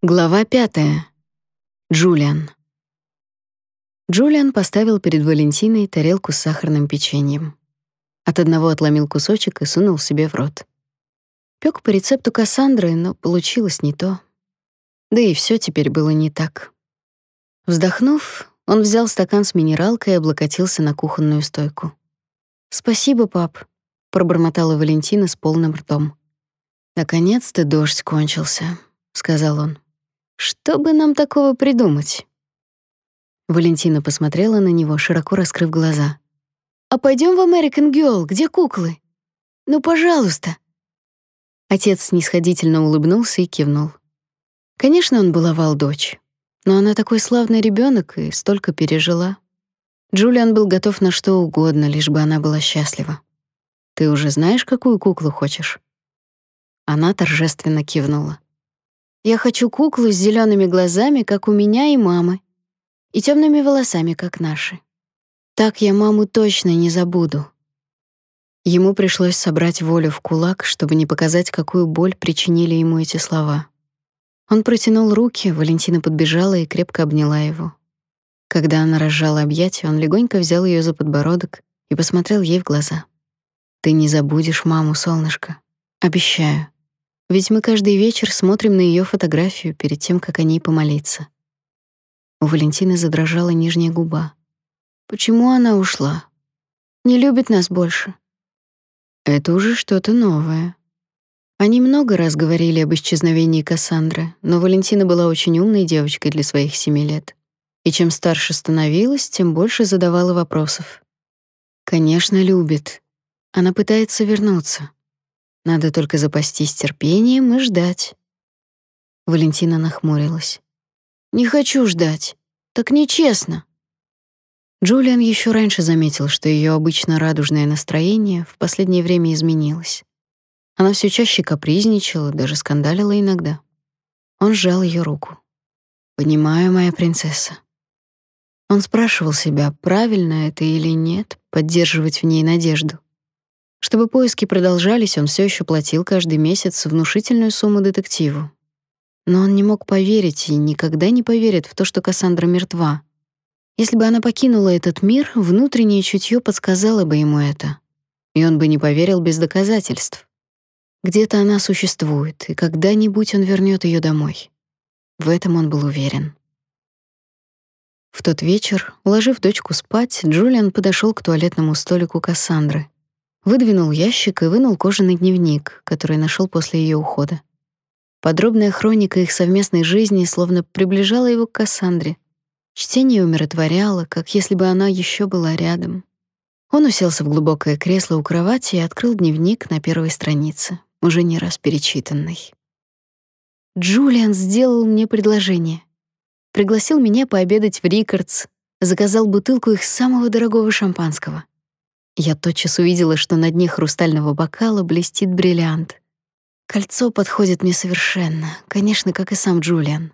Глава пятая. Джулиан. Джулиан поставил перед Валентиной тарелку с сахарным печеньем. От одного отломил кусочек и сунул себе в рот. Пёк по рецепту Кассандры, но получилось не то. Да и все теперь было не так. Вздохнув, он взял стакан с минералкой и облокотился на кухонную стойку. «Спасибо, пап», — пробормотала Валентина с полным ртом. «Наконец-то дождь кончился», — сказал он. «Что бы нам такого придумать?» Валентина посмотрела на него, широко раскрыв глаза. «А пойдем в American Girl, где куклы? Ну, пожалуйста!» Отец снисходительно улыбнулся и кивнул. Конечно, он баловал дочь, но она такой славный ребенок и столько пережила. Джулиан был готов на что угодно, лишь бы она была счастлива. «Ты уже знаешь, какую куклу хочешь?» Она торжественно кивнула. «Я хочу куклу с зелеными глазами, как у меня и мамы, и темными волосами, как наши. Так я маму точно не забуду. Ему пришлось собрать волю в кулак, чтобы не показать, какую боль причинили ему эти слова. Он протянул руки, Валентина подбежала и крепко обняла его. Когда она разжала объятия, он легонько взял ее за подбородок и посмотрел ей в глаза. Ты не забудешь маму, солнышко. Обещаю. Ведь мы каждый вечер смотрим на ее фотографию перед тем, как о ней помолиться. У Валентины задрожала нижняя губа. Почему она ушла? Не любит нас больше. Это уже что-то новое. Они много раз говорили об исчезновении Кассандры, но Валентина была очень умной девочкой для своих семи лет. И чем старше становилась, тем больше задавала вопросов. Конечно, любит. Она пытается вернуться. Надо только запастись терпением и ждать. Валентина нахмурилась. Не хочу ждать. Так нечестно. Джулиан еще раньше заметил, что ее обычно радужное настроение в последнее время изменилось. Она все чаще капризничала, даже скандалила иногда. Он сжал ее руку. «Понимаю, моя принцесса». Он спрашивал себя, правильно это или нет, поддерживать в ней надежду. Чтобы поиски продолжались, он все еще платил каждый месяц внушительную сумму детективу, но он не мог поверить и никогда не поверит в то, что Кассандра мертва. Если бы она покинула этот мир, внутреннее чутье подсказало бы ему это, и он бы не поверил без доказательств. Где-то она существует, и когда-нибудь он вернет ее домой. В этом он был уверен. В тот вечер, уложив дочку спать, Джулиан подошел к туалетному столику Кассандры, выдвинул ящик и вынул кожаный дневник, который нашел после ее ухода. Подробная хроника их совместной жизни словно приближала его к Кассандре. Чтение умиротворяло, как если бы она еще была рядом. Он уселся в глубокое кресло у кровати и открыл дневник на первой странице, уже не раз перечитанный. Джулиан сделал мне предложение. Пригласил меня пообедать в Рикардс, заказал бутылку их самого дорогого шампанского. Я тотчас увидела, что на дне хрустального бокала блестит бриллиант. Кольцо подходит мне совершенно, конечно, как и сам Джулиан.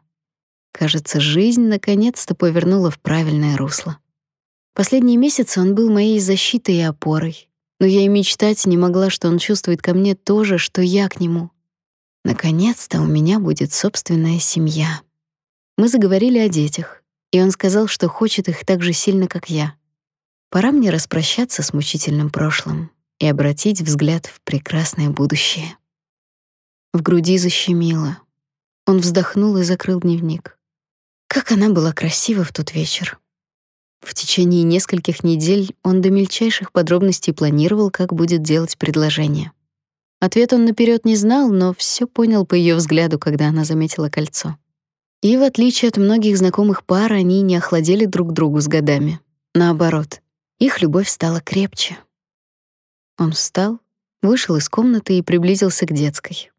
Кажется, жизнь наконец-то повернула в правильное русло. Последние месяцы он был моей защитой и опорой, но я и мечтать не могла, что он чувствует ко мне то же, что я к нему. Наконец-то у меня будет собственная семья. Мы заговорили о детях, и он сказал, что хочет их так же сильно, как я. Пора мне распрощаться с мучительным прошлым и обратить взгляд в прекрасное будущее. В груди защемило. Он вздохнул и закрыл дневник. Как она была красива в тот вечер. В течение нескольких недель он до мельчайших подробностей планировал, как будет делать предложение. Ответ он наперед не знал, но все понял по ее взгляду, когда она заметила кольцо. И в отличие от многих знакомых пар, они не охладели друг другу с годами. Наоборот, их любовь стала крепче. Он встал, вышел из комнаты и приблизился к детской.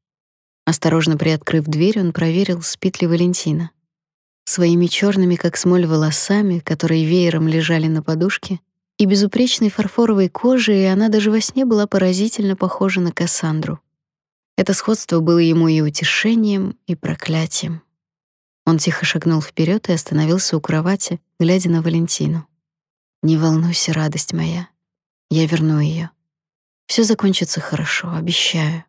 Осторожно приоткрыв дверь, он проверил, спит ли Валентина. Своими черными, как смоль, волосами, которые веером лежали на подушке, и безупречной фарфоровой кожей, она даже во сне была поразительно похожа на Кассандру. Это сходство было ему и утешением, и проклятием. Он тихо шагнул вперед и остановился у кровати, глядя на Валентину. «Не волнуйся, радость моя. Я верну ее. Все закончится хорошо, обещаю».